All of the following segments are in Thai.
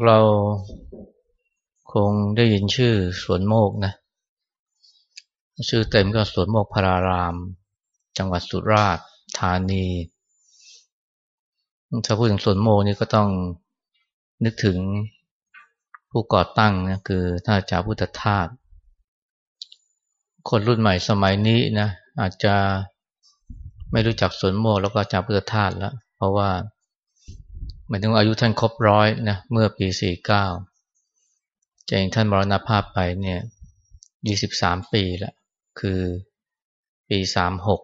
วกเราคงได้ยินชื่อสวนโมกนะ ชื่อเต็มก็สวนโมกพาราราม จังหวัดสุราษฎร์ธานี ถ้าพูดถึงสวนโมกนี่ก็ต้องนึกถึงผู้ก่อตั้งนะคือท่านอาจารย์พุทธทาสคนรุ่นใหม่สมัยนี้นะอาจจะไม่รู้จักสวนโมกแล้วก็อาจารย์พุทธทาสแล้ว เพราะว่า หมายถึงอายุท่านครบร้อยนะเมื่อปีสี่เก้าจะเองท่านมรณภาพไปเนี่ยยี่สิบสามปีล้วคือปีสามหก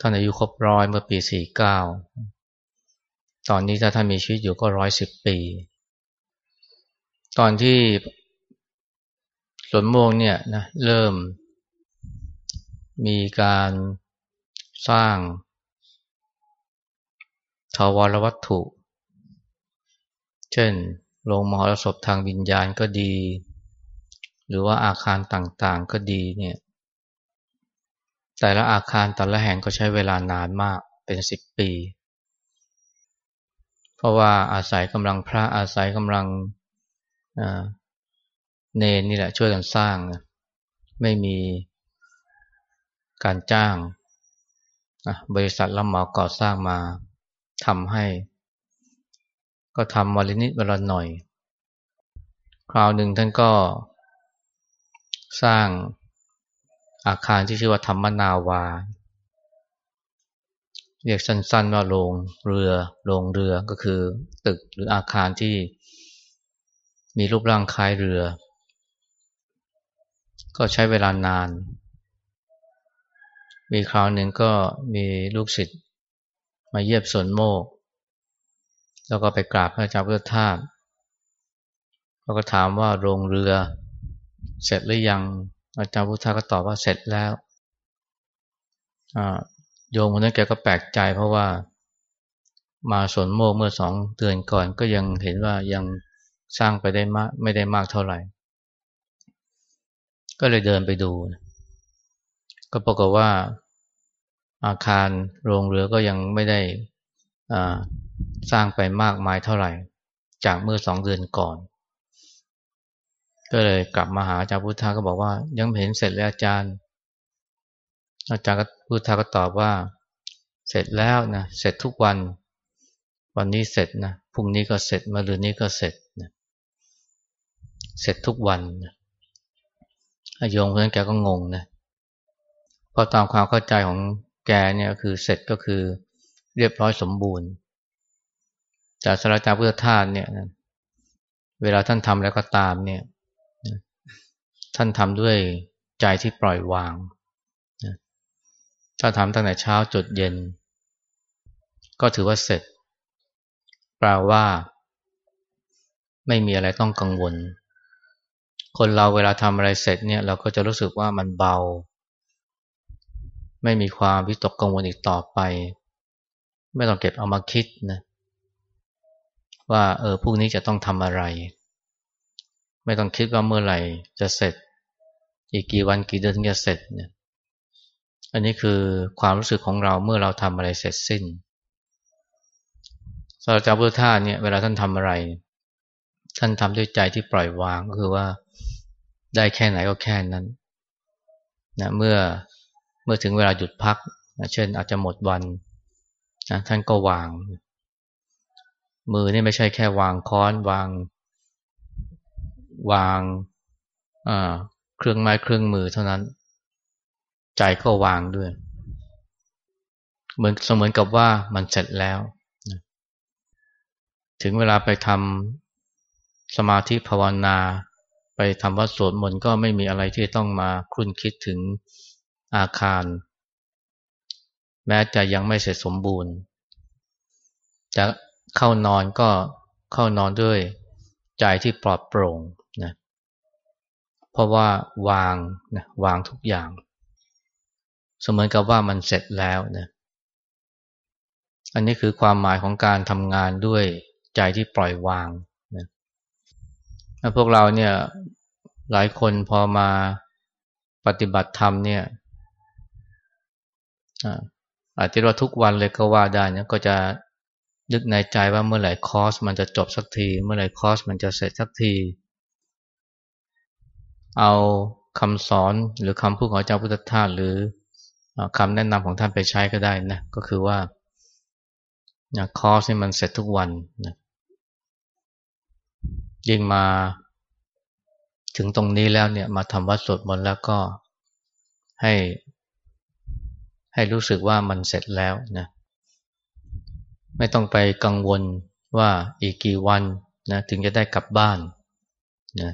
ท่านอายุครบร้อยเมื่อปีสี่เก้าตอนนี้ถ้าท่านมีชีวิตอยู่ก็ร้อยสิบปี ตอนที่สวนโมงเนี่ยนะเริ่มมีการสร้าง ทวารวัตถุ เช่นโรงมหรสพทางวิญญาณก็ดี หรือว่าอาคารต่างๆก็ดีเนี่ยแต่ละอาคารแต่ละแห่งก็ใช้เวลานานมากเป็นสิบปี เพราะว่าอาศัยกำลังพระอาศัยกำลังเนนนี่แหละช่วยกันสร้าง ไม่มีการจ้าง บริษัทรับเหมาก่อสร้างมา ทำให้ ก็ทำวันละนิดวันละหน่อย คราวหนึ่งท่านก็ สร้างอาคารที่ชื่อว่าธรรมนาวา เรียกสั้นๆว่าโรงเรือโรงเรือก็คือตึกหรืออาคารที่มีรูปร่างคล้ายเรือ ก็ใช้เวลานาน มีคราวหนึ่งก็มีลูกศิษย์ มาเยียบสนโมก แล้วก็ไปกราบพระอาจารย์พุทธทาสแล้วก็ถามว่าโรงเรือ เสร็จหรือยังอาจารย์พุทธทาสก็ตอบว่าเสร็จแล้วโยมคนนั้นแกก็แปลกใจเพราะว่ามาสนโมกเมื่อสองเดือนก่อนก็ยังเห็นว่ายังสร้างไปได้มากไม่ได้มากเท่าไหร่ ก็เลยเดินไปดู ก็ปรากฏว่า อาคารโรงเรือก็ยังไม่ได้สร้างไปมากมายเท่าไหร่ จากเมื่อสองเดือนก่อน ก็เลยกลับมาหาอาจารย์พุทธาก็บอกว่า ยังเห็นเสร็จแล้วอาจารย์ อาจารย์พุทธาก็ตอบว่า เสร็จแล้วนะเสร็จทุกวัน วันนี้เสร็จนะพรุ่งนี้ก็เสร็จมะรืนนี้ก็เสร็จนะเสร็จทุกวันนะโยงคนนั้นแกก็งงนะพอตามความเข้าใจของ แกเนี่ยคือเสร็จก็คือเรียบร้อยสมบูรณ์จากสารจาพุทธทาสเนี่ยเวลาท่านทำแล้วก็ตามเนี่ยท่านทำด้วยใจที่ปล่อยวางถ้าทำตั้งแต่เช้าจดเย็น ก็ถือว่าเสร็จแปลว่า ไม่มีอะไรต้องกังวล คนเราเวลาทำอะไรเสร็จเนี่ย เราก็จะรู้สึกว่ามันเบา ไม่มีความวิตกกังวลอีกต่อไป ไม่ต้องเก็บเอามาคิดนะว่าเออพรุ่งนี้จะต้องทำอะไร ไม่ต้องคิดว่าเมื่อไหร่จะเสร็จ อีกกี่วันกี่เดือนถึงจะเสร็จเนี่ยอันนี้คือความรู้สึกของเราเมื่อเราทำอะไรเสร็จสิ้นสำหรับเจ้าพุทธาเนี่ยเวลาท่านทำอะไร ท่านทำด้วยใจที่ปล่อยวางก็คือว่าได้แค่ไหนก็แค่นั้นนะเมื่อ เมื่อถึงเวลาหยุดพักนะเช่นอาจจะหมดวันนะท่านก็วาง มือนี่ไม่ใช่แค่วางค้อนวาง วางเครื่องไม้เครื่องมือเท่านั้น ใจก็วางด้วย เหมือนเสมือนกับว่ามันเสร็จแล้ว ถึงเวลาไปทำสมาธิภาวนา ไปทำวัดสวดมนต์ก็ไม่มีอะไรที่ต้องมาคุ้นคิดถึง อาคาร แม้จะยังไม่เสร็จสมบูรณ์ จะเข้านอนก็เข้านอนด้วยใจที่ปลอดโปร่งนะเพราะว่าวางนะวางทุกอย่าง เสมือนกับว่ามันเสร็จแล้วนะอันนี้คือความหมายของการทำงานด้วยใจที่ปล่อยวางนะพวกเราเนี่ยหลายคนพอมาปฏิบัติธรรมเนี่ย อาจจะว่าทุกวันเลยก็ว่าได้นะก็จะนึกในใจว่าเมื่อไหร่คอร์สมันจะจบสักที เมื่อไหร่คอร์สมันจะเสร็จสักที เอาคำสอนหรือคำพูดของเจ้าพุทธทาสหรือคำแนะนำของท่านไปใช้ก็ได้นะก็คือว่าคอร์สนี่มันเสร็จทุกวันนะยิ่งมาถึงตรงนี้แล้วเนี่ยมาทำวัดสวดมนต์แล้วก็ให้ ให้รู้สึกว่ามันเสร็จแล้วนะไม่ต้องไปกังวลว่าอีกกี่วันนะถึงจะได้กลับบ้านนะ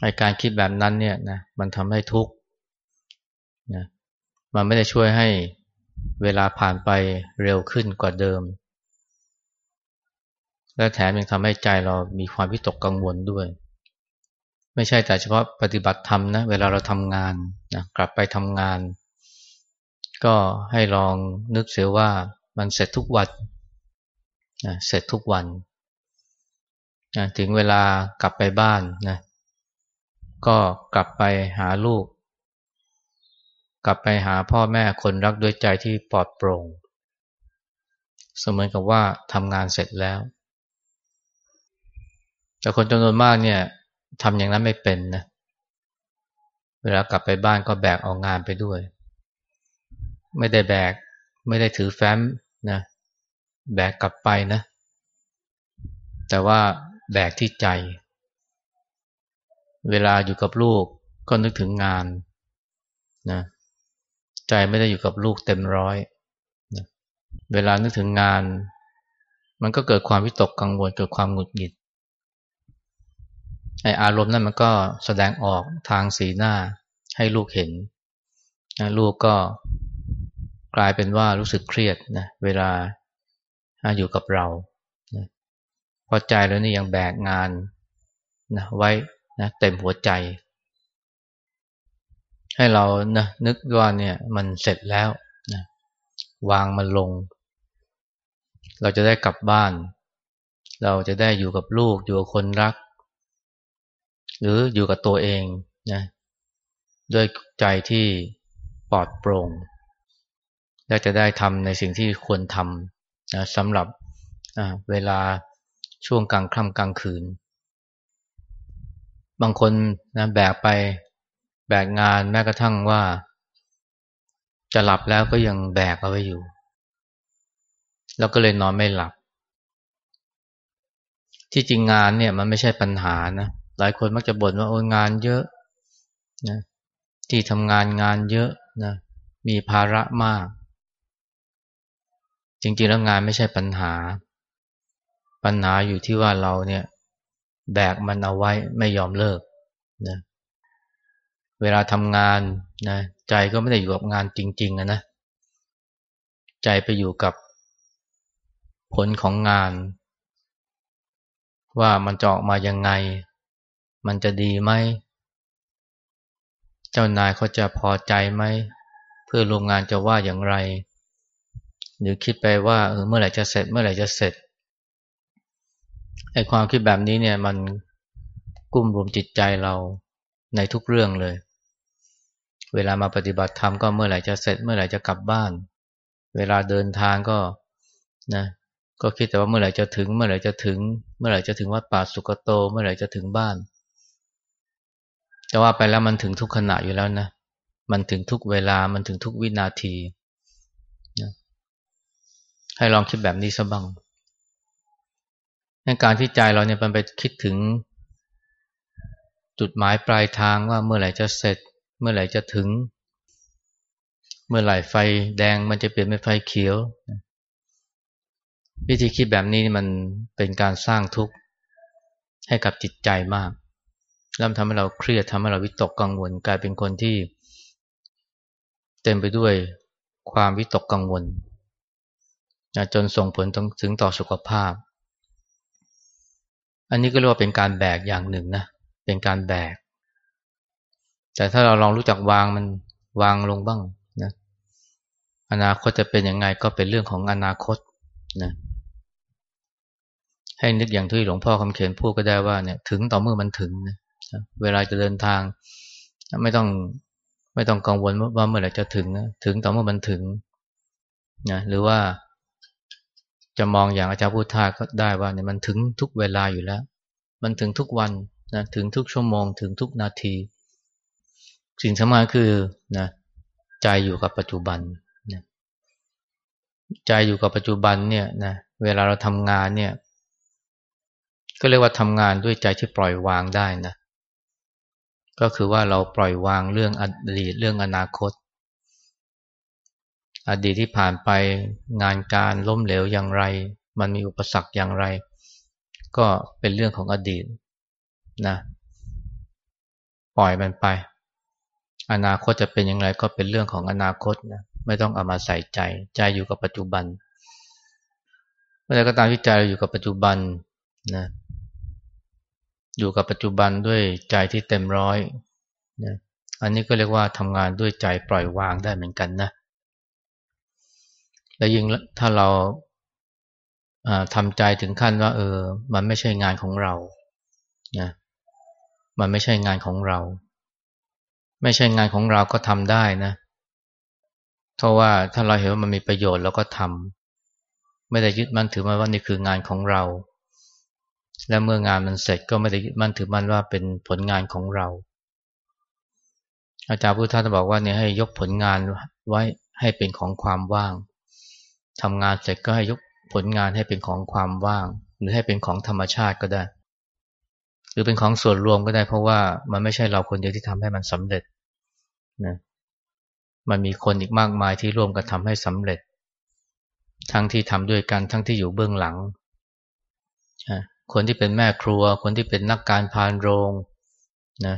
ไอการคิดแบบนั้นเนี่ยนะมันทำให้ทุกข์นะมันไม่ได้ช่วยให้เวลาผ่านไปเร็วขึ้นกว่าเดิม และแถมยังทำให้ใจเรามีความวิตกกังวลด้วย ไม่ใช่แต่เฉพาะปฏิบัติธรรมนะเวลาเราทำงานนะกลับไปทำงาน ก็ให้ลองนึกเสียว่ามันเสร็จทุกวันนะเสร็จทุกวันนะถึงเวลากลับไปบ้านนะก็กลับไปหาลูก กลับไปหาพ่อแม่คนรักด้วยใจที่ปลอดโปร่ง เสมือนกับว่าทำงานเสร็จแล้ว แต่คนจำนวนมากเนี่ยทำอย่างนั้นไม่เป็นนะเวลากลับไปบ้านก็แบกเอางานไปด้วย ไม่ได้แบก ไม่ได้ถือแฟ้มนะแบกกลับไปนะ แต่ว่าแบกที่ใจ เวลาอยู่กับลูกก็นึกถึงงานนะใจไม่ได้อยู่กับลูกเต็มร้อยนะเวลานึกถึงงาน มันก็เกิดความวิตกกังวลเกิดความหงุดหงิดไออารมณ์นั้นมันก็แสดงออกทางสีหน้าให้ลูกเห็น ลูกก็ กลายเป็นว่ารู้สึกเครียดนะเวลาอยู่กับเรานะพอใจแล้วนี่ยังแบกงานนะไว้นะเต็มหัวใจ ให้เรานะนึกว่าเนี่ยมันเสร็จแล้วนะวางมันลง เราจะได้กลับบ้าน เราจะได้อยู่กับลูกอยู่กับคนรัก หรืออยู่กับตัวเองนะด้วยใจที่ปลอดโปร่ง และจะได้ทำในสิ่งที่ควรทำนะสำหรับเวลาช่วงกลางค่ำกลางคืน บางคนนะแบกไปแบกงานแม้กระทั่งว่า จะหลับแล้วก็ยังแบกเอาไว้อยู่ แล้วก็เลยนอนไม่หลับ ที่จริงงานเนี่ยมันไม่ใช่ปัญหานะหลายคนมักจะบ่นว่าโอ้งานเยอะนะที่ทำงานงานเยอะนะมีภาระมาก จริงๆแล้วงานไม่ใช่ปัญหา ปัญหาอยู่ที่ว่าเราเนี่ยแบกมันเอาไว้ไม่ยอมเลิกนะเวลาทำงานนะใจก็ไม่ได้อยู่กับงานจริง ๆนะ ใจไปอยู่กับผลของงาน ว่ามันจะออกมายังไง มันจะดีไหม เจ้านายเขาจะพอใจไหม เพื่อโรงงานจะว่าอย่างไร หรือคิดไปว่าเออเมื่อไหร่จะเสร็จ เมื่อไหร่จะเสร็จไอ้ความคิดแบบนี้เนี่ยมันกุ้มรวมจิตใจเราในทุกเรื่องเลย เวลามาปฏิบัติธรรมก็เมื่อไหร่จะเสร็จ เมื่อไหร่จะกลับบ้าน เวลาเดินทางก็นะก็คิดแต่ว่าเมื่อไหร่จะถึง เมื่อไหร่จะถึง เมื่อไหร่จะถึงวัดป่าสุกโต เมื่อไหร่จะถึงบ้านแต่ว่าไปแล้วมันถึงทุกขณะอยู่แล้วนะ มันถึงทุกเวลา มันถึงทุกวินาที ให้ลองคิดแบบนี้ซะบ้างการที่ใจเราเนี่ยมันไปคิดถึง จุดหมายปลายทางว่าเมื่อไหร่จะเสร็จ เมื่อไหร่จะถึง เมื่อไหร่ไฟแดงมันจะเปลี่ยนเป็นไฟเขียว วิธีคิดแบบนี้มันเป็นการสร้างทุกข์ให้กับจิตใจมากแล้วทำให้เราเครียดทำให้เราวิตกกังวล กลายเป็นคนที่ เต็มไปด้วยความวิตกกังวล จนส่งผลถึงต่อสุขภาพ อันนี้ก็เรียกว่าเป็นการแบกอย่างหนึ่งนะ เป็นการแบก แต่ถ้าเราลองรู้จักวางมันวางลงบ้างนะ อนาคตจะเป็นยังไงก็เป็นเรื่องของอนาคตนะให้นึกอย่างที่หลวงพ่อคำเขียนพูดก็ได้ว่าเนี่ยถึงต่อเมื่อมันถึงนะเวลาจะเดินทาง ไม่ต้องไม่ต้องกังวลว่าเมื่อไหร่จะถึงนะถึงต่อเมื่อมันถึงนะหรือว่า จะมองอย่างอาจารย์พุทธาก็ได้ว่าเนี่ยมันถึงทุกเวลาอยู่แล้ว มันถึงทุกวันนะถึงทุกชั่วโมงถึงทุกนาที สิ่งสำคัญคือนะใจอยู่กับปัจจุบันนะใจอยู่กับปัจจุบันเนี่ยนะเวลาเราทำงานเนี่ย ก็เรียกว่าทำงานด้วยใจที่ปล่อยวางได้นะก็คือว่าเราปล่อยวางเรื่องอดีตเรื่องอนาคต อดีตที่ผ่านไปงานการล้มเหลวอย่างไร มันมีอุปสรรคอย่างไร ก็เป็นเรื่องของอดีตนะปล่อยมันไป อนาคตจะเป็นอย่างไรก็เป็นเรื่องของอนาคตนะไม่ต้องเอามาใส่ใจ ใจอยู่กับปัจจุบันเมื่อไรก็ตามที่ใจเราอยู่กับปัจจุบันนะอยู่กับปัจจุบันด้วยใจที่เต็มร้อยนะอันนี้ก็เรียกว่าทำงานด้วยใจปล่อยวางได้เหมือนกันนะ และยิ่งถ้าเราทำใจถึงขั้นว่า เออ มันไม่ใช่งานของเรานะมันไม่ใช่งานของเรา ไม่ใช่งานของเราก็ทำได้นะ เพราะว่าถ้าเราเห็นว่ามันมีประโยชน์เราก็ทำไม่ได้ยึดมั่นถือมาว่านี่คืองานของเรา และเมื่องานมันเสร็จก็ไม่ได้ยึดมั่นถือมั่นว่าเป็นผลงานของเรา อาจารย์พุทธาบอกว่าเนี่ยให้ยกผลงานไว้ให้เป็นของความว่าง ทำงานเสร็จก็ให้ยกผลงานให้เป็นของความว่าง หรือให้เป็นของธรรมชาติก็ได้ หรือเป็นของส่วนรวมก็ได้เพราะว่ามันไม่ใช่เราคนเดียวที่ทำให้มันสำเร็จนะมันมีคนอีกมากมายที่ร่วมกันทำให้สำเร็จ ทั้งที่ทำด้วยกันทั้งที่อยู่เบื้องหลัง คนที่เป็นแม่ครัว คนที่เป็นนักการพานโรงนะ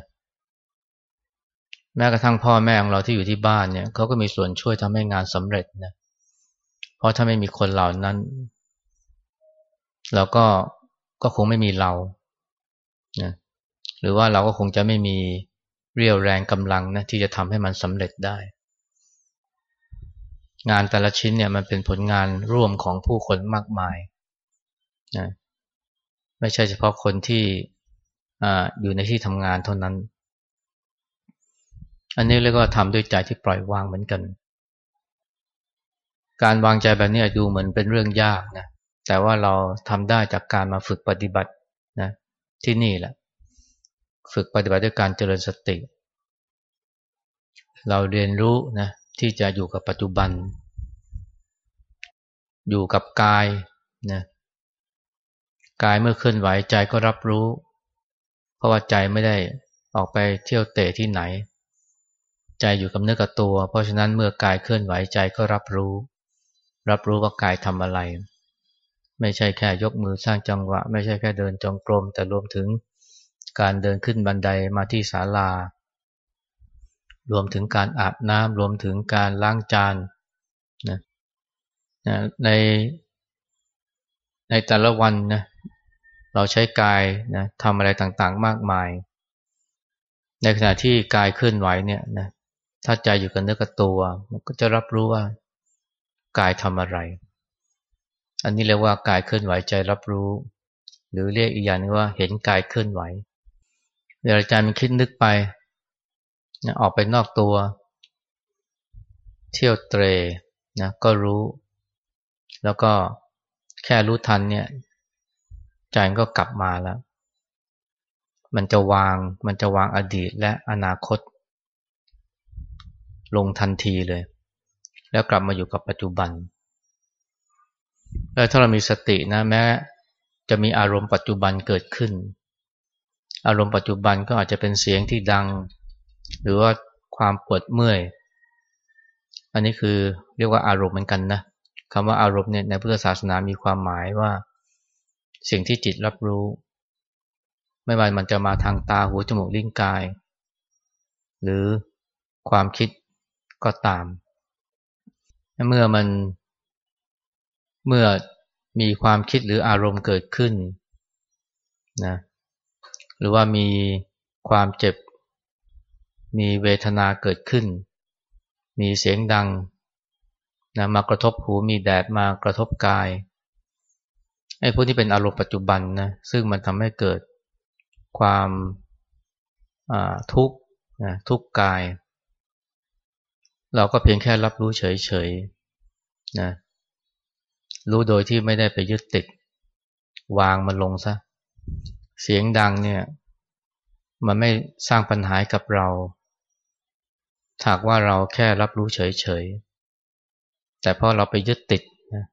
แม้กระทั่งพ่อแม่ของเราที่อยู่ที่บ้านเนี่ยเขาก็มีส่วนช่วยทำให้งานสำเร็จนะ เพราะถ้าไม่มีคนเหล่านั้น เราก็ก็คงไม่มีเรานะหรือว่าเราก็คงจะไม่มีเรี่ยวแรงกำลังนะที่จะทำให้มันสำเร็จได้ งานแต่ละชิ้นเนี่ยมันเป็นผลงานร่วมของผู้คนมากมายนะไม่ใช่เฉพาะคนที่ออยู่ในที่ทำงานเท่านั้น อันนี้เรียกว่าทำด้วยใจที่ปล่อยวางเหมือนกัน การวางใจแบบนี้ดูเหมือนเป็นเรื่องยากนะแต่ว่าเราทำได้จากการมาฝึกปฏิบัตินะที่นี่แหละ ฝึกปฏิบัติด้วยการเจริญสติ เราเรียนรู้นะที่จะอยู่กับปัจจุบัน อยู่กับกายนะกายเมื่อเคลื่อนไหวใจก็รับรู้ เพราะว่าใจไม่ได้ออกไปเที่ยวเตะที่ไหน ใจอยู่กับเนื้อกับตัว เพราะฉะนั้นเมื่อกายเคลื่อนไหวใจก็รับรู้ รับรู้ว่ากายทำอะไร ไม่ใช่แค่ยกมือสร้างจังหวะ ไม่ใช่แค่เดินจงกรม แต่รวมถึงการเดินขึ้นบันไดมาที่ศาลา รวมถึงการอาบน้ำรวมถึงการล้างจานนะในในแต่ละวันนะเราใช้กายนะทำอะไรต่างๆมากมาย ในขณะที่กายเคลื่อนไหวเนี่ยนะถ้าใจอยู่กับเนื้อกับตัว มันก็จะรับรู้ว่า กายทำอะไร อันนี้เรียกว่ากายเคลื่อนไหวใจรับรู้ หรือเรียกอีกอย่างนึงว่าเห็นกายเคลื่อนไหวเวลาใจมันคิดนึกไปนะออกไปนอกตัว เที่ยวเตรนะก็รู้ แล้วก็แค่รู้ทันเนี่ยใจก็กลับมาแล้ว มันจะวางมันจะวางอดีตและอนาคต ลงทันทีเลย แล้วกลับมาอยู่กับปัจจุบันแล้วถ้าเรามีสตินะแม้จะมีอารมณ์ปัจจุบันเกิดขึ้น อารมณ์ปัจจุบันก็อาจจะเป็นเสียงที่ดัง หรือว่าความปวดเมื่อย อันนี้คือเรียกว่าอารมณ์เหมือนกันนะคำว่าอารมณ์เนี่ยในพุทธศาสนามีความหมายว่า สิ่งที่จิตรับรู้ ไม่ว่ามันจะมาทางตาหูจมูกลิ้นกาย หรือความคิดก็ตาม เมื่อมันเมื่อมีความคิดหรืออารมณ์เกิดขึ้นนะหรือว่ามีความเจ็บ มีเวทนาเกิดขึ้น มีเสียงดังนะมากระทบหูมีแดดมากระทบกายไอ้พวกที่เป็นอารมณ์ปัจจุบันนะซึ่งมันทำให้เกิดความทุกข์นะทุกข์กาย เราก็เพียงแค่รับรู้เฉยๆนะรู้โดยที่ไม่ได้ไปยึดติด วางมันลงซะ เสียงดังเนี่ย มันไม่สร้างปัญหากับเราถากว่าเราแค่รับรู้เฉยๆแต่พอเราไปยึดติดนะ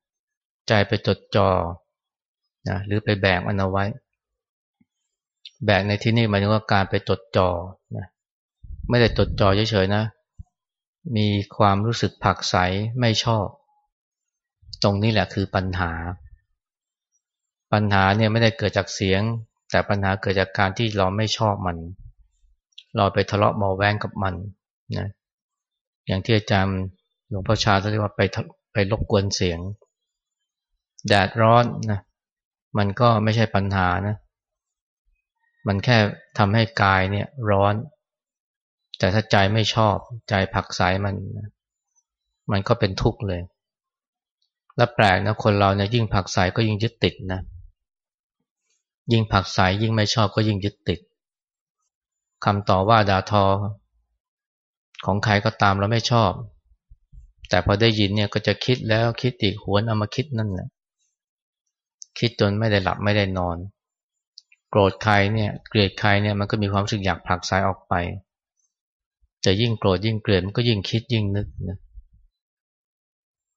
ใจไปจดจอ่อนะหรือไปแบกมันเอาไว้ แบกในที่นี้หมายถึงว่าการไปจดจอ่อนะไม่ได้จดจ่อเฉยๆนะ มีความรู้สึกผักใสไม่ชอบ ตรงนี้แหละคือปัญหา ปัญหาเนี่ยไม่ได้เกิดจากเสียง แต่ปัญหาเกิดจากการที่เราไม่ชอบมัน เราไปทะเลาะมอแว้งกับมันนะอย่างที่อาจารย์หลวงพ่อชาเรียกว่าไปไปรบกวนเสียง แดดร้อนนะมันก็ไม่ใช่ปัญหานะ มันแค่ทำให้กายเนี่ยร้อน แต่ถ้าใจไม่ชอบใจผักสายมัน มันก็เป็นทุกข์เลย และแปลกนะคนเราเนี่ยยิ่งผักสายก็ยิ่งยึดติดนะ ยิ่งผักสายยิ่งไม่ชอบก็ยิ่งยึดติดคำต่อว่าด่าทอ ของใครก็ตามเราไม่ชอบ แต่พอได้ยินเนี่ยก็จะคิดแล้วคิดอีกหวนเอามาคิดนั่นแหละคิดจนไม่ได้หลับไม่ได้นอน โกรธใครเนี่ยเกลียดใครเนี่ยมันก็มีความรู้สึกอยากผลักสายออกไป จะยิ่งโกรธยิ่งเกลียดมันก็ยิ่งคิดยิ่งนึกนะ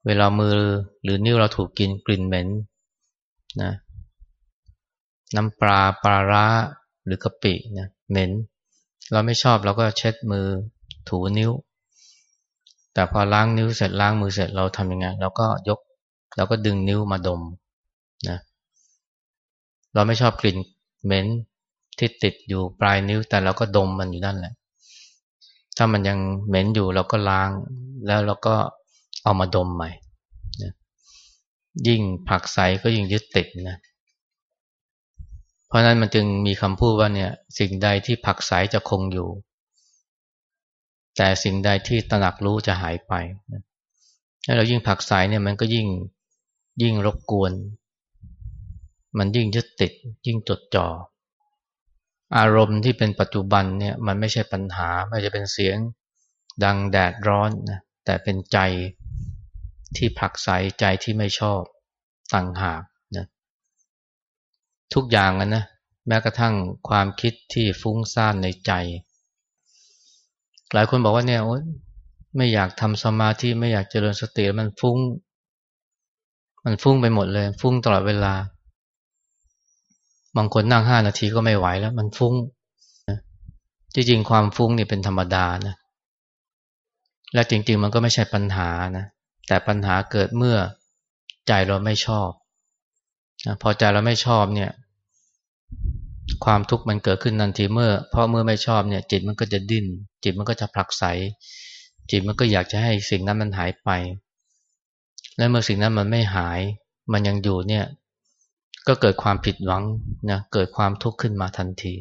เวลามือหรือนิ้วเราถูกกินกลิ่นเหม็นนะน้ำปลาปลาร้าหรือกะปินะเหม็น เราไม่ชอบเราก็เช็ดมือถูนิ้ว แต่พอล้างนิ้วเสร็จล้างมือเสร็จเราทำยังไงเราก็ยกเราก็ดึงนิ้วมาดมนะเราไม่ชอบกลิ่นเหม็นที่ติดอยู่ปลายนิ้วแต่เราก็ดมมันอยู่นั่นแหละ ถ้ามันยังเหม็นอยู่เราก็ล้าง แล้วเราก็เอามาดมใหม่นะยิ่งผักใสก็ยิ่งยึดติดนะ เพราะนั้นมันจึงมีคำพูดว่าเนี่ย สิ่งใดที่ผักใสจะคงอยู่ แต่สิ่งใดที่ตระหนักรู้จะหายไปถ้าเรายิ่งผักสายเนี่ยมันก็ยิ่งยิ่งรบกวน มันยิ่งยึดติด ยิ่งจดจอ่อ อารมณ์ที่เป็นปัจจุบันเนี่ยมันไม่ใช่ปัญหา ไม่จะเป็นเสียงดังแดดร้อนนะแต่เป็นใจที่ผักใสใจที่ไม่ชอบต่างหากนะทุกอย่างนะแม้กระทั่งความคิดที่ฟุ้งซ่านในใจ หลายคนบอกว่าเนี่ยไม่อยากทำสมาธิไม่อยากเจริญสติมันฟุ้ง มันฟุ้งไปหมดเลย ฟุ้งตลอดเวลา บางคนนั่งห้านาทีก็ไม่ไหวแล้ว มันฟุ้งจริงๆความฟุ้งนี่เป็นธรรมดานะ และจริง ๆ มันก็ไม่ใช่ปัญหานะ แต่ปัญหาเกิดเมื่อใจเราไม่ชอบพอใจเราไม่ชอบเนี่ย ความทุกข์มันเกิดขึ้นทันทีเมื่อ เพราะเมื่อไม่ชอบเนี่ย จิตมันก็จะดิ้น จิตมันก็จะผลักไส จิตมันก็อยากจะให้สิ่งนั้นมันหายไป และเมื่อสิ่งนั้นมันไม่หาย มันยังอยู่เนี่ย ก็เกิดความผิดหวังนะเกิดความทุกข์ขึ้นมาทันที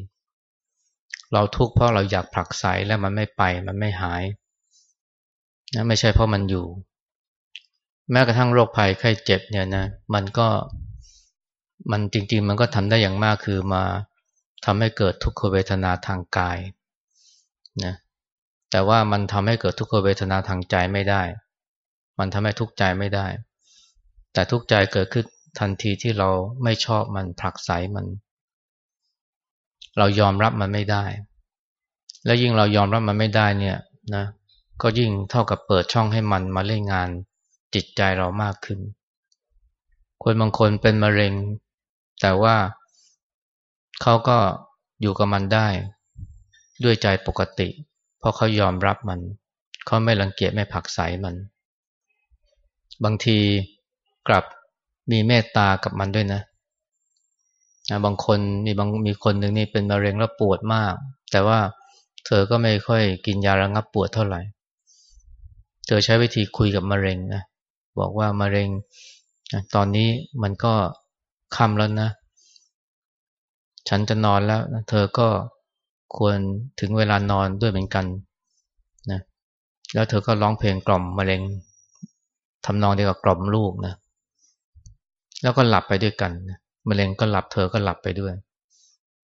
เราทุกข์เพราะเราอยากผลักไสแล้วมันไม่ไปมันไม่หายนะไม่ใช่เพราะมันอยู่ แม้กระทั่งโรคภัยไข้เจ็บเนี่ยนะมันก็มันจริง ๆ มันก็ทำได้อย่างมากคือมาทำให้เกิดทุกขเวทนาทางกายนะแต่ว่ามันทำให้เกิดทุกขเวทนาทางใจไม่ได้ มันทำให้ทุกข์ใจไม่ได้ แต่ทุกข์ใจเกิดขึ้น ทันทีที่เราไม่ชอบมันผลักไสมัน เรายอมรับมันไม่ได้ แล้วยิ่งเรายอมรับมันไม่ได้เนี่ยนะก็ยิ่งเท่ากับเปิดช่องให้มันมาเล่นงานจิตใจเรามากขึ้น คนบางคนเป็นมะเร็ง แต่ว่าเขาก็อยู่กับมันได้ ด้วยใจปกติ เพราะเขายอมรับมัน เขาไม่รังเกียจไม่ผักใสมัน บางทีกลับ มีเมตตากับมันด้วยนะบางคนมีบางมีคนหนึ่งนี่เป็นมะเร็งแล้วปวดมาก แต่ว่าเธอก็ไม่ค่อยกินยาระงับปวดเท่าไหร่ เธอใช้วิธีคุยกับมะเร็งนะบอกว่ามะเร็งตอนนี้มันก็ค่ำแล้วนะ ฉันจะนอนแล้วเธอก็ควรถึงเวลานอนด้วยเหมือนกันนะแล้วเธอก็ร้องเพลงกล่อมมะเร็งทำนองเดียวกับกล่อมลูกนะ แล้วก็หลับไปด้วยกันมะเร็งก็หลับเธอก็หลับไปด้วย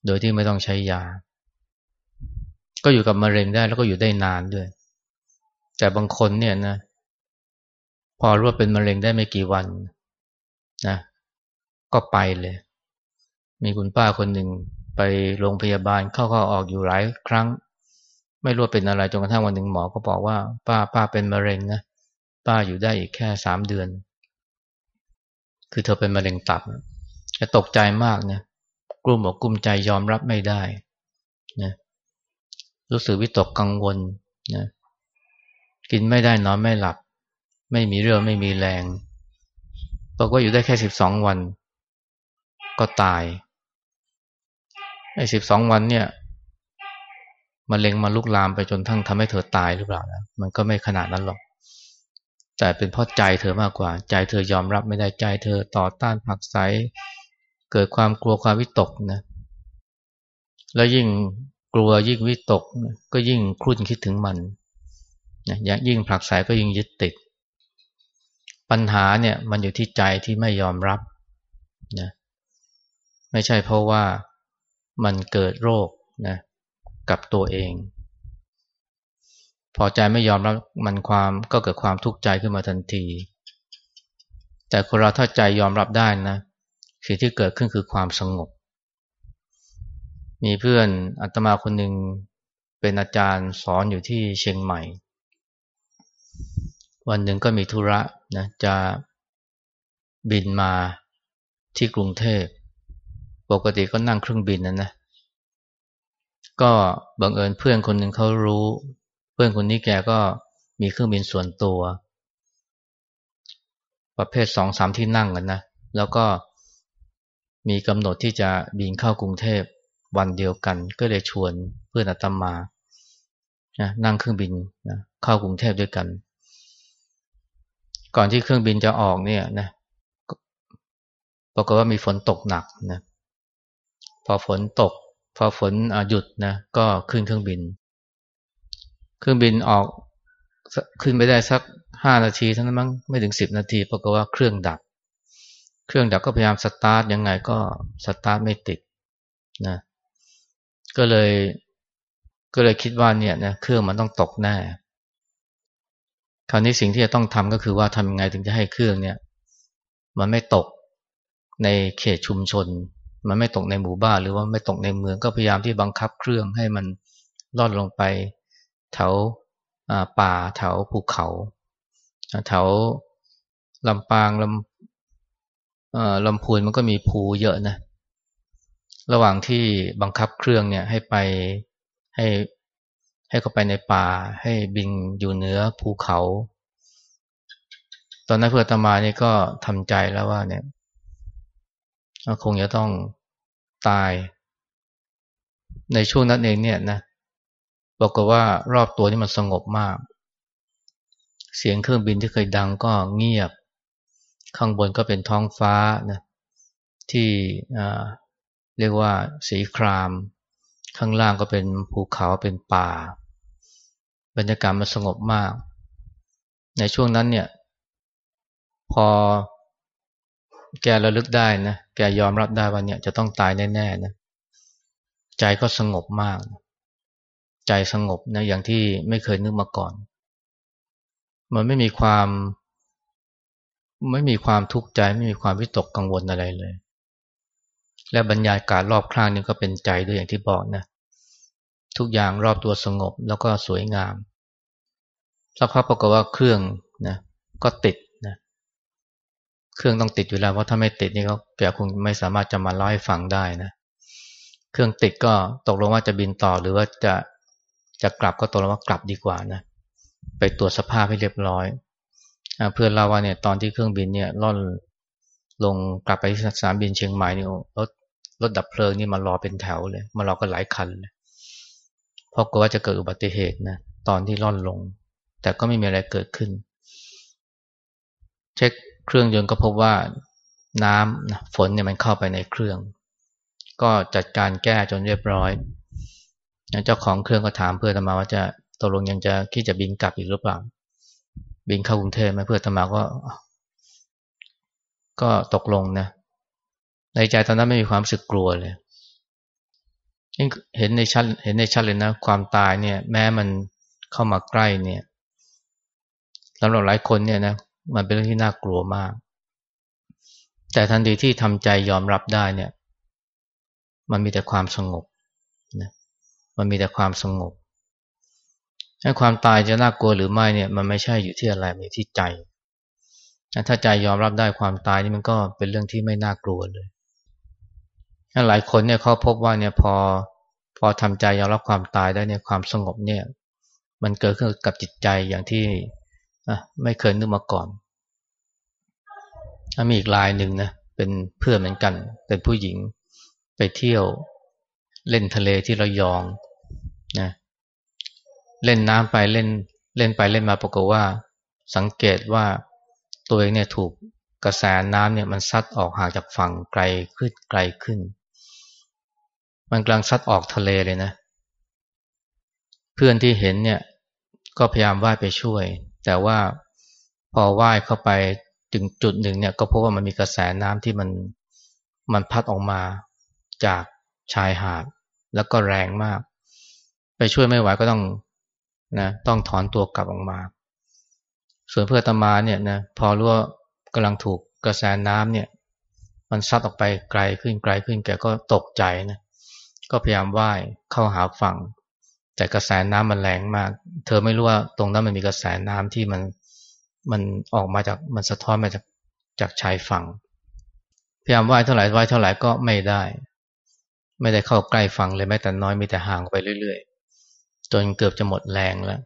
โดยที่ไม่ต้องใช้ยา ก็อยู่กับมะเร็งได้แล้วก็อยู่ได้นานด้วย แต่บางคนเนี่ยนะ พอรู้ว่าเป็นมะเร็งได้ไม่กี่วันนะก็ไปเลย มีคุณป้าคนหนึ่งไปโรงพยาบาลเข้าๆอออกอยู่หลายครั้ง ไม่รู้เป็นอะไรจนกระทั่งวันหนึ่งหมอก็บอกว่า ป้าป้าเป็นมะเร็งนะป้าอยู่ได้อีกแค่สามเดือน คือเธอเป็นมะเร็งตับจะตกใจมากนะกลุ้มอกกลุ้มใจยอมรับไม่ได้นะรู้สึกวิตกกังวลนะกินไม่ได้นอนไม่หลับ ไม่มีเรื่องไม่มีแรงบอกว่าอยู่ได้แค่สิบสองวัน ก็ตายไอ้สิบสองวันเนี่ยมะเร็งมาลุกลามไปจนทั้งทำให้เธอตายหรือเปล่านะมันก็ไม่ขนาดนั้นหรอก แต่เป็นเพราะใจเธอมากกว่า ใจเธอยอมรับไม่ได้ใจเธอต่อต้านผักใสเกิดความกลัวความวิตกนะแล้วยิ่งกลัวยิ่งวิตกก็ยิ่งครุ่นคิดถึงมันนะยิ่งผลักไสก็ยิ่งยึดติด ปัญหาเนี่ยมันอยู่ที่ใจที่ไม่ยอมรับนะไม่ใช่เพราะว่ามันเกิดโรคนะกับตัวเอง พอใจไม่ยอมรับมันความก็เกิดความทุกข์ใจขึ้นมาทันที แต่คนเราถ้าใจยอมรับได้นะสิ่งที่เกิดขึ้นคือความสงบ มีเพื่อนอาตมาคนหนึ่งเป็นอาจารย์สอนอยู่ที่เชียงใหม่ วันหนึ่งก็มีธุระนะจะบินมาที่กรุงเทพ ปกติก็นั่งเครื่องบินนะนะ ก็บังเอิญเพื่อนคนหนึ่งเขารู้ พื่อนคนนี้แกก็มีเครื่องบินส่วนตัว ประเภทสองสามที่นั่งกันนะ แล้วก็มีกำหนดที่จะบินเข้ากรุงเทพวันเดียวกัน ก็เลยชวนเพื่อนอาตมานะนั่งเครื่องบินนะเข้ากรุงเทพด้วยกัน ก่อนที่เครื่องบินจะออกเนี่ยนะปรากฏว่ามีฝนตกหนักนะพอฝนตก พอฝนหยุดนะก็ขึ้นเครื่องบิน เครื่องบินออกขึ้นไปได้สักห้านาทีเท่านั้นมั้งไม่ถึงสิบนาทีปรากฏว่าเครื่องดับ เครื่องดับก็พยายามสตาร์ทยังไงก็สตาร์ทไม่ติดนะก็เลยก็เลยคิดว่าเนี่ยนะเครื่องมันต้องตกแน่คราวนี้สิ่งที่จะต้องทำก็คือว่าทำยังไงถึงจะให้เครื่องเนี่ย มันไม่ตกในเขตชุมชน มันไม่ตกในหมู่บ้านหรือว่าไม่ตกในเมืองก็พยายามที่บังคับเครื่องให้มันลอดลงไป แถวป่าแถวภูเขาแถวลำปางลำลำพูนมันก็มีภูเยอะนะ ระหว่างที่บังคับเครื่องเนี่ยให้ไปให้ให้เข้าไปในป่าให้บินอยู่เหนือภูเขา ตอนนั้นเพื่อตมานี่ก็ทำใจแล้วว่าเนี่ยคงจะต้องตาย ในช่วงนั้นเองเนี่ยนะ บอกว่ารอบตัวนี่มันสงบมาก เสียงเครื่องบินที่เคยดังก็เงียบ ข้างบนก็เป็นท้องฟ้านะที่เรียกว่าสีคราม ข้างล่างก็เป็นภูเขาเป็นป่า บรรยากาศมันสงบมาก ในช่วงนั้นเนี่ย พอแกระลึกได้นะ แกยอมรับได้ว่าเนี่ยจะต้องตายแน่ๆนะ ใจก็สงบมาก ใจสงบนะอย่างที่ไม่เคยนึกมาก่อน มันไม่มีความ ไม่มีความทุกข์ใจไม่มีความวิตกกังวลอะไรเลย และบรรยากาศรอบข้างนี่ก็เป็นใจด้วยอย่างที่บอกนะทุกอย่างรอบตัวสงบแล้วก็สวยงามสักพักปรากฏว่าเครื่องนะก็ติดนะเครื่องต้องติดอยู่แล้วเพราะถ้าไม่ติดนี่เขาแกคงไม่สามารถจะมาเล่าให้ฟังได้นะเครื่องติดก็ตกลงว่าจะบินต่อหรือว่าจะ จะกลับก็ตกลงว่ากลับดีกว่านะไปตรวจสภาพให้เรียบร้อยเพื่อนเราว่าเนี่ยตอนที่เครื่องบินเนี่ยล่อนลงกลับไปที่สนามบินเชียงใหม่นี่รถรถดับเพลิงนี่มารอเป็นแถวเลยมารอกันหลายคันเลยเพราะกลัวว่าจะเกิดอุบัติเหตุนะตอนที่ล่อนลง แต่ก็ไม่มีอะไรเกิดขึ้น เช็คเครื่องยนต์ก็พบว่าน้ำฝนเนี่ยมันเข้าไปในเครื่อง ก็จัดการแก้จนเรียบร้อย เจ้าของเครื่องก็ถามเพื่อนธรรมาว่าจะตกลงยังจะคิดจะบินกลับอีกหรือเปล่า บินเข้ากรุงเทพไหมเพื่อนธรรมาก็ ก็ตกลงนะ ในใจตอนนั้นไม่มีความสึกกลัวเลยเห็นในชัดเห็นในชัดเลยนะ ความตายเนี่ย แม้มันเข้ามาใกล้เนี่ยสำหรับหลายคนเนี่ยนะมันเป็นเรื่องที่น่ากลัวมาก แต่ทันทีที่ทำใจยอมรับได้เนี่ย มันมีแต่ความสงบ มันมีแต่ความสงบให้ความตายจะน่ากลัวหรือไม่เนี่ย มันไม่ใช่อยู่ที่อะไรมันอยู่ที่ใจ ถ้าใจยอมรับได้ความตายนี่มันก็เป็นเรื่องที่ไม่น่ากลัวเลยหลายคนเนี่ยเขาพบว่าเนี่ยพอพอทำใจยอมรับความตายได้เนี่ยความสงบเนี่ย มันเกิดขึ้นกับจิตใจอย่างที่ไม่เคยนึกมาก่อนมีอีกลายหนึ่งนะเป็นเพื่อนเหมือนกัน เป็นผู้หญิงไปเที่ยวเล่นทะเลที่ระยอง นะเล่นน้ำไปเล่นเล่นไปเล่นมาปรากฏว่า สังเกตว่าตัวเองเนี่ยถูกกระแสน้ำเนี่ยมันซัดออกห่างจากฝั่งไกลขึ้นไกลขึ้น มันกำลังซัดออกทะเลเลยนะ เพื่อนที่เห็นเนี่ยก็พยายามว่ายไปช่วย แต่ว่าพอว่ายเข้าไปถึงจุดหนึ่งเนี่ยก็พบว่ามันมีกระแสน้ำที่มันมันพัดออกมาจากชายหาดแล้วก็แรงมาก ไปช่วยไม่ไหวก็ต้องนะต้องถอนตัวกลับออกมา ส่วนเพื่อตมาเนี่ยนะพอรู้ว่ากำลังถูกกระแสน้ำเนี่ย มันซัดออกไปไกลขึ้นไกลขึ้นแกก็ตกใจนะก็พยายามว่ายเข้าหาฝั่ง แต่กระแสน้ำมันแรงมาก เธอไม่รู้ว่าตรงนั้นมันมีกระแสน้ำที่มันมันออกมาจากมันสะท้อนมาจากจากชายฝั่ง พยายามว่ายเท่าไหร่ว่ายเท่าไหร่ก็ไม่ได้ ไม่ได้เข้าใกล้ฝั่งเลยแม้แต่น้อยมีแต่ห่างไปเรื่อยๆ จนเกือบจะหมดแรงแล้ว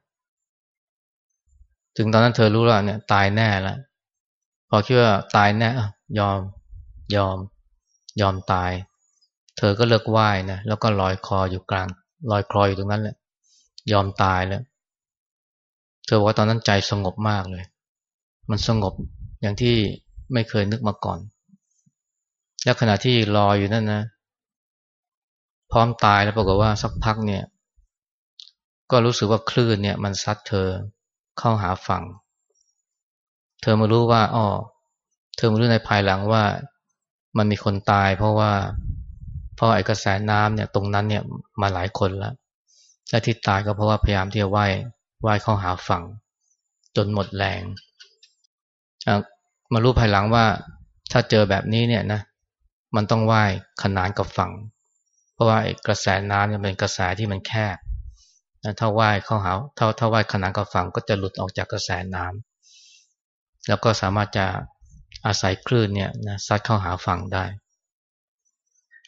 ถึงตอนนั้นเธอรู้แล้วเนี่ย ตายแน่แล้วพอคิดว่าตายแน่ยอมยอม ยอมตาย เธอก็เลิกว่ายนะแล้วก็ลอยคออยู่กลางลอยคลออยู่ตรงนั้นแหละ ยอมตายแล้ว เธอบอกว่าตอนนั้นใจสงบมากเลย มันสงบอย่างที่ไม่เคยนึกมาก่อน แล้วขณะที่รออยู่นั่นนะ พร้อมตายแล้วปรากฏว่าสักพักเนี่ย ก็รู้สึกว่าคลื่นเนี่ย มันซัดเธอเข้าหาฝั่ง เธอมารู้ว่าอ๋อเธอมารู้ในภายหลังว่ามันมีคนตาย เพราะว่าเพราะไอ้กระแสน้ำเนี่ย ตรงนั้นเนี่ยมาหลายคนแล้วและที่ตายก็เพราะว่าพยายามที่จะว่ายว่ายเข้าหาฝั่ง จนหมดแรงมารู้ภายหลังว่าถ้าเจอแบบนี้เนี่ยนะมันต้องว่ายขนานกับฝั่ง เพราะว่ากระแสน้ำเนี่ยเป็นกระแสที่มันแคบ ถ้าว่ายเข้าหาถ้าถ้าว่ายขนานกับฝั่งก็จะหลุดออกจากกระแสน้ำแล้วก็สามารถจะอาศัยคลื่นเนี่ยนะซัดเข้าหาฝั่งได้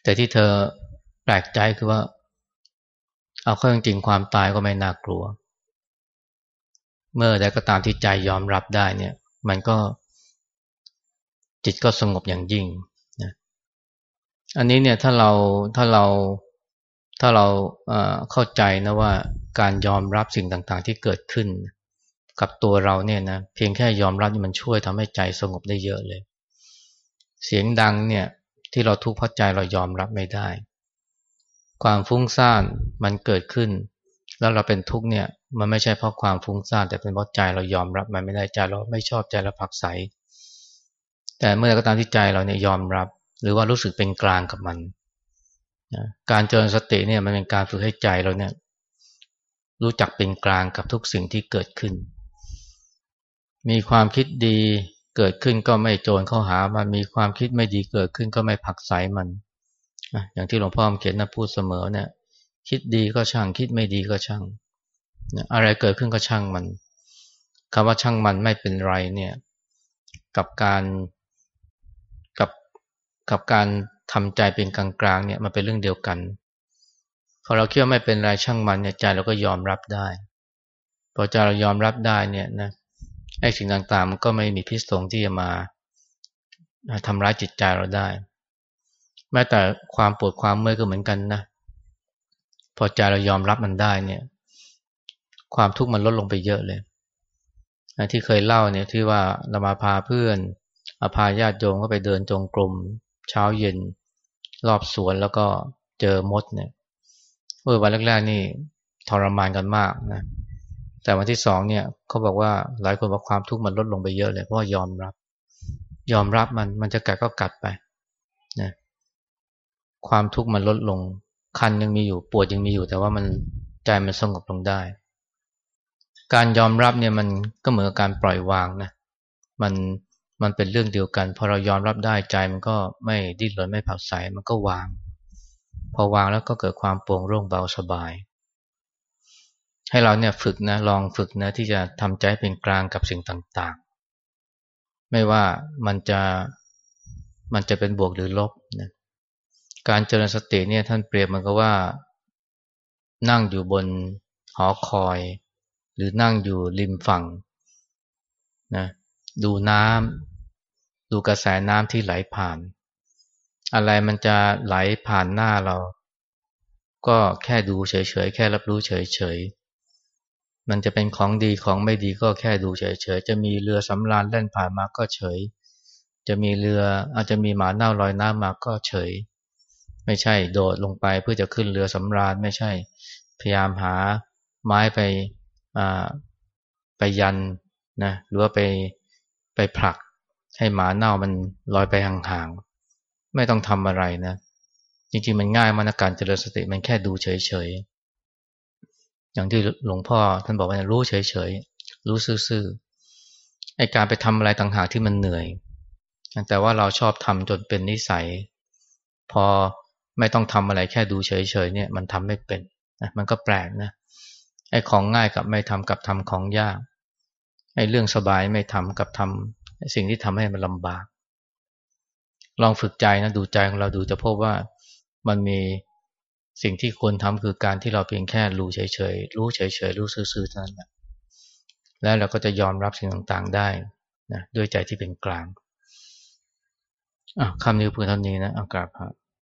แต่ที่เธอแปลกใจคือว่า เอาเข้าจริงความตายก็ไม่น่ากลัว เมื่อใดก็ตามที่ใจยอมรับได้เนี่ย มันก็จิตก็สงบอย่างยิ่งนะอันนี้เนี่ยถ้าเราถ้าเรา ถ้าเราเข้าใจนะว่าการยอมรับสิ่งต่างๆ ที่เกิดขึ้น กับตัวเราเนี่ยนะเพียงแค่ยอมรับมันช่วยทำให้ใจสงบได้เยอะเลย เสียงดังเนี่ยที่เราทุกข์เพราะใจเรายอมรับไม่ได้ ความฟุ้งซ่านมันเกิดขึ้น แล้วเราเป็นทุกข์เนี่ยมันไม่ใช่เพราะความฟุ้งซ่านแต่เป็นเพราะใจเรายอมรับมันไม่ได้ใจเราไม่ชอบใจเราผักใสแต่เมื่อไรก็ตามที่ใจเราเนี่ยยอมรับ หรือว่ารู้สึกเป็นกลางกับมัน การเจริญสติเนี่ยมันเป็นการฝึกให้ใจเราเนี่ย รู้จักเป็นกลางกับทุกสิ่งที่เกิดขึ้น มีความคิดดีเกิดขึ้นก็ไม่โจรเข้าหามันมีความคิดไม่ดีเกิดขึ้นก็ไม่ผักใสมันอย่างที่หลวงพ่อเขียนนะพูดเสมอเนี่ย คิดดีก็ช่าง คิดไม่ดีก็ช่างอะไรเกิดขึ้นก็ช่างมันคำว่าช่างมันไม่เป็นไรเนี่ย กับการกับกับการ ทำใจเป็นกลางๆเนี่ยมันเป็นเรื่องเดียวกัน พอเราคิดว่าไม่เป็นไรช่างมันเนี่ยใจเราก็ยอมรับได้ พอใจเรายอมรับได้เนี่ยนะไอ้สิ่งต่างๆมันก็ไม่มีพิษสงที่จะมาทำร้ายจิตใจเราได้ แม้แต่ความปวดความเมื่อยก็เหมือนกันนะ พอใจเรายอมรับมันได้เนี่ย ความทุกข์มันลดลงไปเยอะเลยที่เคยเล่าเนี่ยที่ว่าเรามาพาเพื่อนอาพาญาติโยมก็ไปเดินจงกรม เช้าเย็น รอบสวนแล้วก็เจอมดเนี่ยเมื่อวันแรกๆนี่ทรมานกันมากนะ แต่วันที่สองเนี่ยเขาบอกว่าหลายคนบอกความทุกข์มันลดลงไปเยอะเลยเพราะยอมรับ ยอมรับมันมันจะกัดก็กัดไปนะความทุกข์มันลดลง คันยังมีอยู่ปวดยังมีอยู่ แต่ว่ามันใจมันสงบลงได้ การยอมรับเนี่ยมันก็เหมือนการปล่อยวางนะมัน มันเป็นเรื่องเดียวกัน พอเรายอมรับได้ใจมันก็ไม่ดิ้นรนไม่ผักใสมันก็วาง พอวางแล้วก็เกิดความโปร่งโล่งเบาสบาย ให้เราเนี่ยฝึกนะลองฝึกนะที่จะทำใจเป็นกลางกับสิ่งต่างๆ ไม่ว่ามันจะมันจะเป็นบวกหรือลบนะการเจริญสติเนี่ยท่านเปรียบมันก็ว่า นั่งอยู่บนหอคอย หรือนั่งอยู่ริมฝั่งนะดูน้ำ ดูกระแสน้ำที่ไหลผ่าน อะไรมันจะไหลผ่านหน้าเรา ก็แค่ดูเฉยๆ แค่รับรู้เฉยๆ มันจะเป็นของดีของไม่ดีก็แค่ดูเฉยๆ จะมีเรือสำราญเล่นผ่านมาก็เฉย จะมีเรืออาจจะมีหมาเน่าลอยน้ำมาก็เฉย ไม่ใช่โดดลงไปเพื่อจะขึ้นเรือสำราญไม่ใช่ พยายามหาไม้ไปไปยันนะหรือว่าไปไปผลัก ให้หมาเน่ามันลอยไปห่างๆ ไม่ต้องทำอะไรนะ จริงๆ มันง่ายมากนะการเจริญสติมันแค่ดูเฉยๆ อย่างที่หลวงพ่อท่านบอกว่ารู้เฉยๆ รู้ซื่อๆ ไอการไปทำอะไรต่างหากที่มันเหนื่อย แต่ว่าเราชอบทำจนเป็นนิสัย พอไม่ต้องทำอะไรแค่ดูเฉยๆ เนี่ยมันทำไม่เป็นนะมันก็แปลกนะ ไอของง่ายกับไม่ทำกับทำของยาก ไอ้เรื่องสบายไม่ทำกับทำ สิ่งที่ทำให้มันลำบาก ลองฝึกใจนะดูใจของเราดูจะพบว่ามันมีสิ่งที่ควรทำคือการที่เราเพียงแค่รู้เฉยๆรู้เฉยๆรู้ซื่อๆเท่านั้นแหละแล้วเราก็จะยอมรับสิ่งต่างๆได้นะด้วยใจที่เป็นกลางคำนี้เพื่อเท่านี้นะอากาศพระ